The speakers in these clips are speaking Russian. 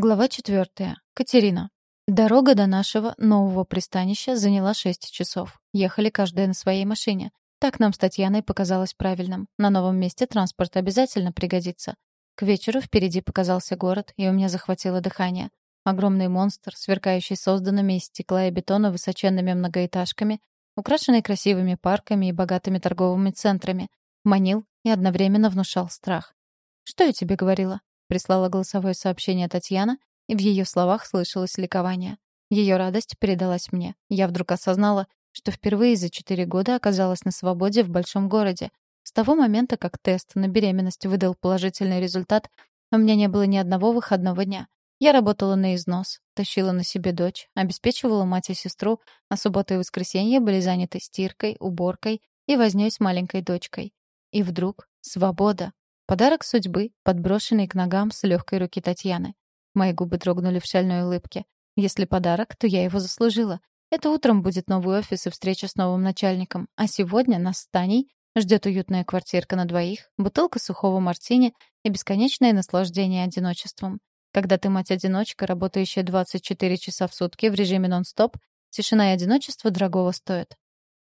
Глава четвертая. Катерина. Дорога до нашего нового пристанища заняла шесть часов. Ехали каждая на своей машине. Так нам с Татьяной показалось правильным. На новом месте транспорт обязательно пригодится. К вечеру впереди показался город, и у меня захватило дыхание. Огромный монстр, сверкающий созданными из стекла и бетона высоченными многоэтажками, украшенный красивыми парками и богатыми торговыми центрами, манил и одновременно внушал страх. «Что я тебе говорила?» Прислала голосовое сообщение Татьяна, и в ее словах слышалось ликование. Ее радость передалась мне. Я вдруг осознала, что впервые за четыре года оказалась на свободе в большом городе. С того момента, как тест на беременность выдал положительный результат, у меня не было ни одного выходного дня. Я работала на износ, тащила на себе дочь, обеспечивала мать и сестру, а суббота и воскресенье были заняты стиркой, уборкой и вознёй с маленькой дочкой. И вдруг свобода. Подарок судьбы, подброшенный к ногам с легкой руки Татьяны. Мои губы дрогнули в шальной улыбке. Если подарок, то я его заслужила. Это утром будет новый офис и встреча с новым начальником. А сегодня нас с Таней ждет уютная квартирка на двоих, бутылка сухого мартини и бесконечное наслаждение одиночеством. Когда ты мать-одиночка, работающая 24 часа в сутки в режиме нон-стоп, тишина и одиночество дорогого стоят.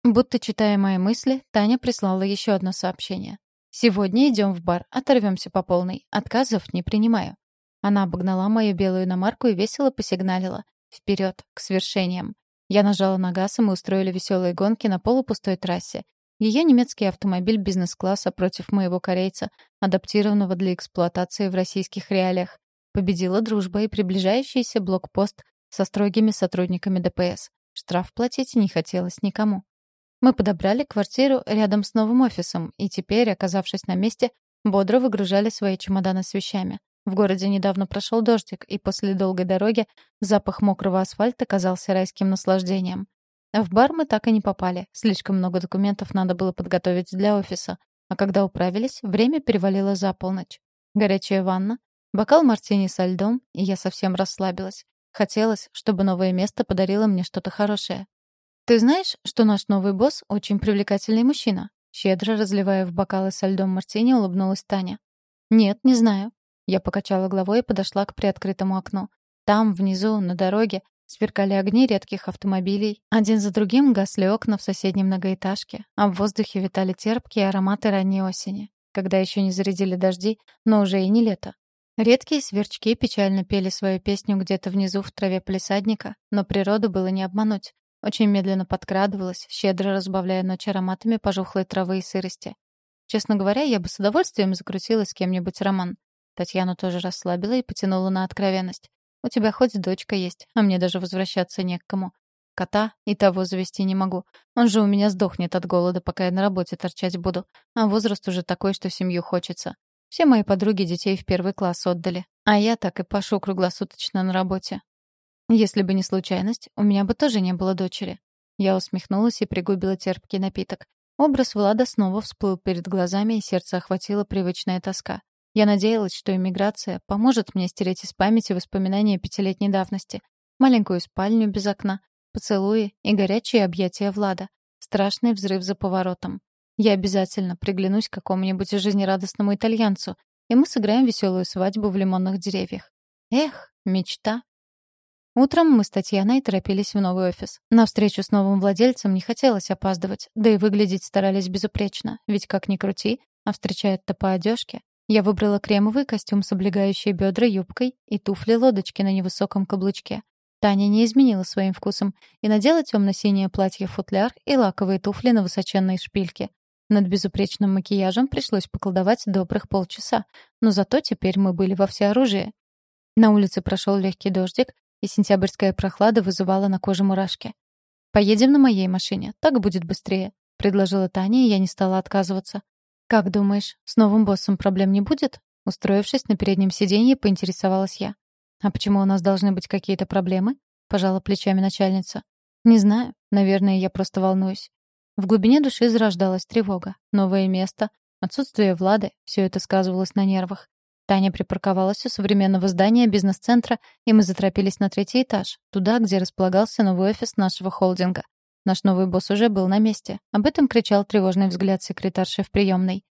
Будто читая мои мысли, Таня прислала еще одно сообщение. Сегодня идем в бар, оторвемся по полной. Отказов не принимаю. Она обогнала мою белую иномарку и весело посигналила. Вперед, к свершениям. Я нажала на газ, и мы устроили веселые гонки на полупустой трассе. Ее немецкий автомобиль бизнес-класса против моего корейца, адаптированного для эксплуатации в российских реалиях. Победила дружба и приближающийся блокпост со строгими сотрудниками ДПС. Штраф платить не хотелось никому. Мы подобрали квартиру рядом с новым офисом, и теперь, оказавшись на месте, бодро выгружали свои чемоданы с вещами. В городе недавно прошел дождик, и после долгой дороги запах мокрого асфальта казался райским наслаждением. В бар мы так и не попали. Слишком много документов надо было подготовить для офиса. А когда управились, время перевалило за полночь. Горячая ванна, бокал мартини со льдом, и я совсем расслабилась. Хотелось, чтобы новое место подарило мне что-то хорошее. «Ты знаешь, что наш новый босс — очень привлекательный мужчина?» Щедро разливая в бокалы со льдом мартини, улыбнулась Таня. «Нет, не знаю». Я покачала головой и подошла к приоткрытому окну. Там, внизу, на дороге, сверкали огни редких автомобилей. Один за другим гасли окна в соседней многоэтажке, а в воздухе витали терпкие ароматы ранней осени, когда еще не зарядили дожди, но уже и не лето. Редкие сверчки печально пели свою песню где-то внизу в траве палисадника, но природу было не обмануть. Очень медленно подкрадывалась, щедро разбавляя ночь ароматами пожухлой травы и сырости. Честно говоря, я бы с удовольствием закрутила с кем-нибудь роман. Татьяну тоже расслабила и потянула на откровенность. «У тебя хоть дочка есть, а мне даже возвращаться не к кому. Кота и того завести не могу. Он же у меня сдохнет от голода, пока я на работе торчать буду. А возраст уже такой, что семью хочется. Все мои подруги детей в первый класс отдали. А я так и пашу круглосуточно на работе. Если бы не случайность, у меня бы тоже не было дочери. Я усмехнулась и пригубила терпкий напиток. Образ Влада снова всплыл перед глазами, и сердце охватило привычная тоска. Я надеялась, что иммиграция поможет мне стереть из памяти воспоминания пятилетней давности. Маленькую спальню без окна, поцелуи и горячие объятия Влада. Страшный взрыв за поворотом. Я обязательно приглянусь к какому-нибудь жизнерадостному итальянцу, и мы сыграем веселую свадьбу в лимонных деревьях. Эх, мечта. Утром мы с Татьяной торопились в новый офис. На встречу с новым владельцем не хотелось опаздывать, да и выглядеть старались безупречно, ведь как ни крути, а встречают-то по одежке. Я выбрала кремовый костюм с облегающей бедра юбкой и туфли-лодочки на невысоком каблучке. Таня не изменила своим вкусом и надела темно-синее платье-футляр и лаковые туфли на высоченной шпильке. Над безупречным макияжем пришлось поколдовать добрых полчаса, но зато теперь мы были во всеоружии. На улице прошел легкий дождик, и сентябрьская прохлада вызывала на коже мурашки. «Поедем на моей машине, так будет быстрее», — предложила Таня, и я не стала отказываться. «Как думаешь, с новым боссом проблем не будет?» Устроившись на переднем сиденье, поинтересовалась я. «А почему у нас должны быть какие-то проблемы?» — пожала плечами начальница. «Не знаю. Наверное, я просто волнуюсь». В глубине души зарождалась тревога. Новое место, отсутствие Влады — все это сказывалось на нервах. Таня припарковалась у современного здания бизнес-центра, и мы заторопились на третий этаж, туда, где располагался новый офис нашего холдинга. Наш новый босс уже был на месте. Об этом кричал тревожный взгляд секретарши в приемной.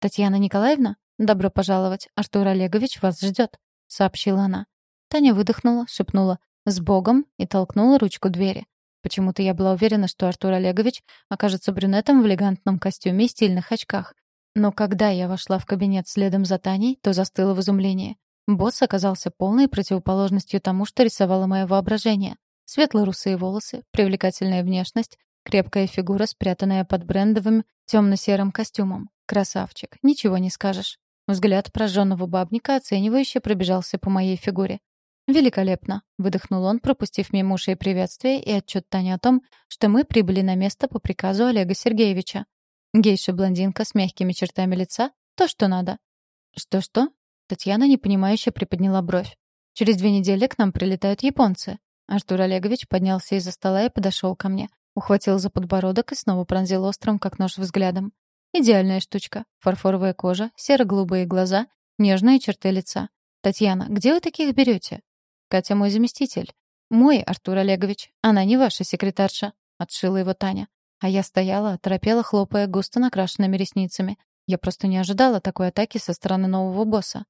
«Татьяна Николаевна, добро пожаловать. Артур Олегович вас ждет», — сообщила она. Таня выдохнула, шепнула «С Богом!» и толкнула ручку двери. Почему-то я была уверена, что Артур Олегович окажется брюнетом в элегантном костюме и стильных очках. Но когда я вошла в кабинет следом за Таней, то застыла в изумлении. Босс оказался полной противоположностью тому, что рисовало мое воображение. Светло-русые волосы, привлекательная внешность, крепкая фигура, спрятанная под брендовым темно-серым костюмом. Красавчик, ничего не скажешь. Взгляд прожженного бабника оценивающе пробежался по моей фигуре. «Великолепно», — выдохнул он, пропустив мимо ушей приветствие и отчет Тани о том, что мы прибыли на место по приказу Олега Сергеевича. Гейша-блондинка с мягкими чертами лица — то, что надо. «Что-что?» Татьяна непонимающе приподняла бровь. «Через две недели к нам прилетают японцы». Артур Олегович поднялся из-за стола и подошел ко мне. Ухватил за подбородок и снова пронзил острым, как нож, взглядом. Идеальная штучка. Фарфоровая кожа, серо-голубые глаза, нежные черты лица. «Татьяна, где вы таких берете?» «Катя мой заместитель». «Мой, Артур Олегович. Она не ваша секретарша», — отшила его Таня. А я стояла, оторопела, хлопая густо накрашенными ресницами. Я просто не ожидала такой атаки со стороны нового босса.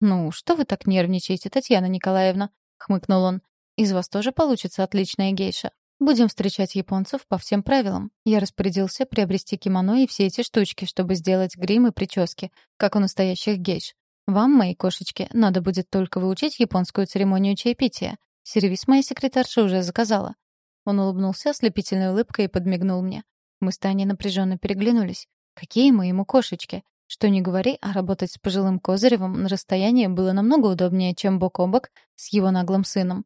«Ну, что вы так нервничаете, Татьяна Николаевна?» — хмыкнул он. «Из вас тоже получится отличная гейша. Будем встречать японцев по всем правилам. Я распорядился приобрести кимоно и все эти штучки, чтобы сделать грим и прически, как у настоящих гейш. Вам, мои кошечки, надо будет только выучить японскую церемонию чаепития. Сервис моя секретарша уже заказала. Он улыбнулся ослепительной улыбкой и подмигнул мне. Мы с Таней напряженно переглянулись. Какие мы ему кошечки? Что не говори, а работать с пожилым Козыревым на расстоянии было намного удобнее, чем бок о бок с его наглым сыном.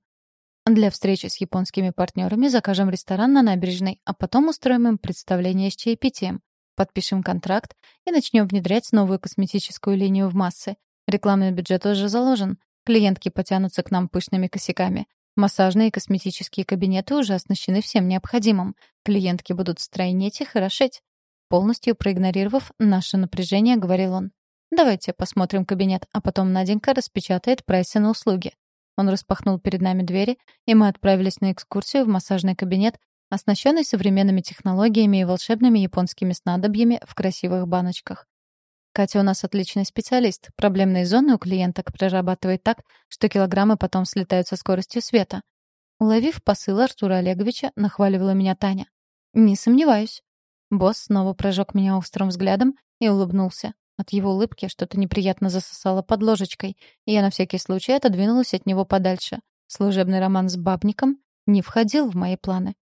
Для встречи с японскими партнерами закажем ресторан на набережной, а потом устроим им представление с чаепитием. Подпишем контракт и начнем внедрять новую косметическую линию в массы. Рекламный бюджет уже заложен. Клиентки потянутся к нам пышными косяками. Массажные и косметические кабинеты уже оснащены всем необходимым. Клиентки будут стройнеть и хорошеть. Полностью проигнорировав наше напряжение, говорил он. «Давайте посмотрим кабинет, а потом Наденька распечатает прайсы на услуги». Он распахнул перед нами двери, и мы отправились на экскурсию в массажный кабинет, оснащенный современными технологиями и волшебными японскими снадобьями в красивых баночках. Катя у нас отличный специалист. Проблемные зоны у клиенток прорабатывает так, что килограммы потом слетают со скоростью света. Уловив посыл Артура Олеговича, нахваливала меня Таня. «Не сомневаюсь». Босс снова прожег меня острым взглядом и улыбнулся. От его улыбки что-то неприятно засосало под ложечкой, и я на всякий случай отодвинулась от него подальше. Служебный роман с бабником не входил в мои планы.